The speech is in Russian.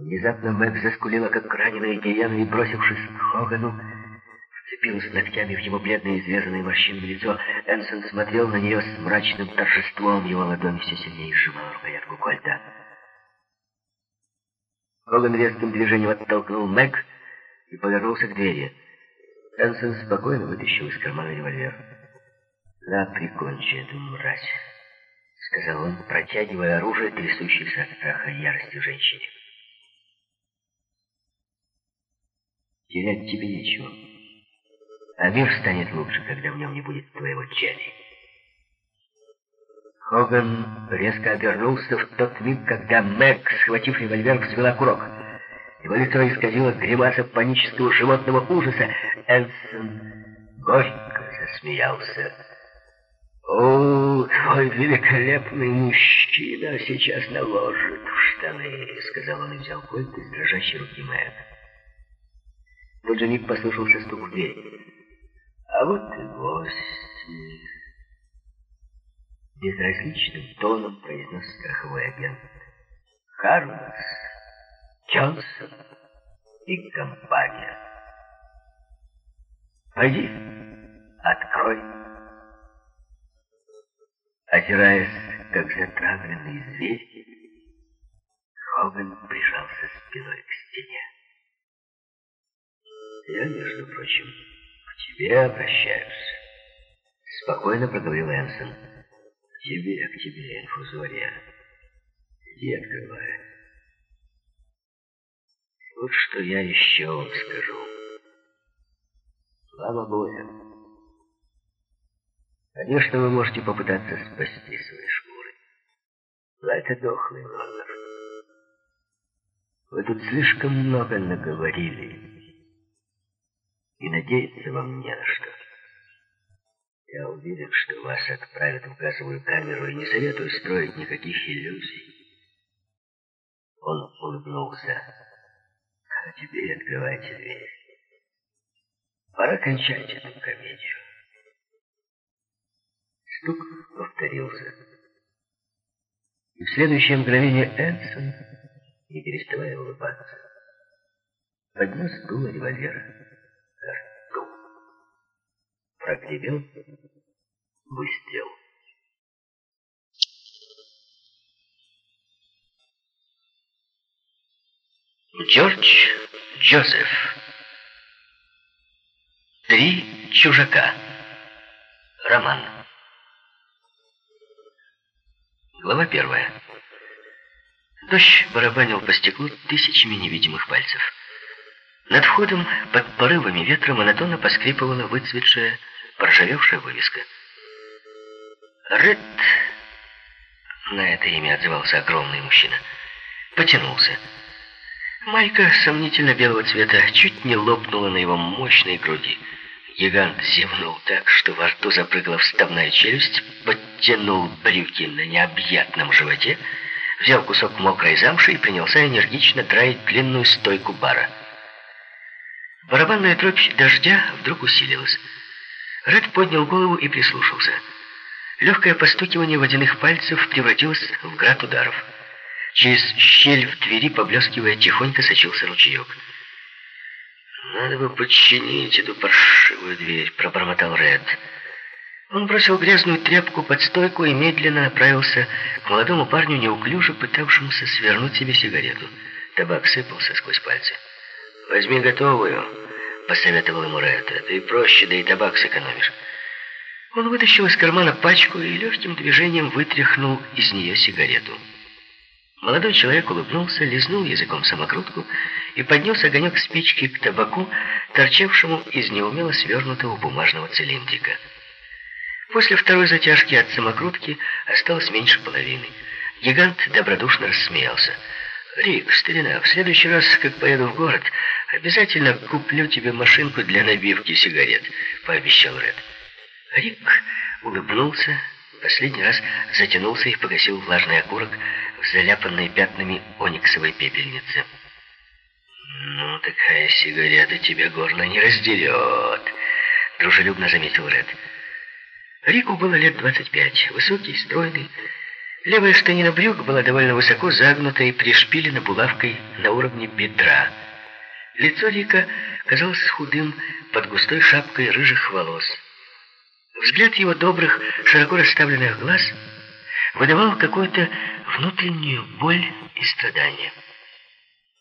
Внезапно Мэг заскулила, как раненая гиена, и, бросившись к Хогану, вцепилась ногтями в его бледное, изрезанное морщинами лицо. Энсон смотрел на нее с мрачным торжеством, его ладонь все сильнее сжимала рукоятку кольта. Хоган резким движением оттолкнул Мэг и повернулся к двери. Энсон спокойно вытащил из кармана револьвер. «На, прикончи эту мразь», — сказал он, протягивая оружие, трясущейся от страха и ярости женщине. «Терять тебе нечего, а мир станет лучше, когда в нем не будет твоего чади». Хоган резко обернулся в тот миг, когда Мэг, схватив револьвер, взвела курок. Его лицо исказило гримаса панического животного ужаса. Энсон горько засмеялся. «О, твой великолепный мужчина сейчас наложит в штаны», — сказал он и взял кольт из дрожащей руки Мэг. В же миг послышался стук в дверь. «А вот и гости», — безразличным тоном произнес страховой агент. «Карлос, Джонсон и компания. Пойди, открой». Озираясь, как затравленный зверь, Хоган прижался спиной к стене. «Я, между прочим, к тебе обращаюсь», — спокойно проговорил Энсон. «К тебе, к тебе, инфузория. Иди открывай. Вот что я еще вам скажу. Слава Богу, Конечно, вы можете попытаться спасти свои шкуры. Но это дохлый номер. Вы тут слишком много наговорили. И надеяться вам не на что. Я уверен, что вас отправят в газовую камеру и не советую строить никаких иллюзий. Он улыбнулся. А теперь открывайте дверь. Пора кончать эту комедию. Стук повторился. И в следующее мгновение Энсон, не переставая улыбаться, поднес дуло револьвера. Прогремел выстрел. Джордж Джозеф. Три чужака. Роман. Глава первая. Дождь барабанил по стеклу тысячами невидимых пальцев. Над входом под порывами ветра монотонно поскрипывала выцветшая, поржавевшая вывеска. Ред, на это имя отзывался огромный мужчина, потянулся. Майка сомнительно белого цвета чуть не лопнула на его мощной груди. Гигант зевнул так, что во рту запрыгала вставная челюсть, подтянул брюки на необъятном животе, взял кусок мокрой замши и принялся энергично драить длинную стойку бара. Барабанная дробь дождя вдруг усилилась. Ред поднял голову и прислушался. Легкое постукивание водяных пальцев превратилось в град ударов. Через щель в двери, поблескивая, тихонько сочился ручеек. «Надо бы подчинить эту паршивую дверь», — пробормотал Ред. Он бросил грязную тряпку под стойку и медленно направился к молодому парню, неуклюже пытавшемуся свернуть себе сигарету. Табак сыпался сквозь пальцы. «Возьми готовую», — посоветовал ему Ред. «Это и проще, да и табак сэкономишь». Он вытащил из кармана пачку и легким движением вытряхнул из нее сигарету. Молодой человек улыбнулся, лизнул языком самокрутку и поднес огонек спички к табаку, торчавшему из неумело свернутого бумажного цилиндрика. После второй затяжки от самокрутки осталось меньше половины. Гигант добродушно рассмеялся. «Рик, старина, в следующий раз, как поеду в город, обязательно куплю тебе машинку для набивки сигарет», — пообещал Ред. Рик улыбнулся, последний раз затянулся и погасил влажный окурок в заляпанной пятнами ониксовой пепельнице. «Ну, такая сигарета тебя горно не раздерет», — дружелюбно заметил Ред. Рику было лет 25, высокий, стройный, Левая штанина брюк была довольно высоко загнута и пришпилена булавкой на уровне бедра. Лицо Рика казалось худым под густой шапкой рыжих волос. Взгляд его добрых, широко расставленных глаз выдавал какую-то внутреннюю боль и страдание.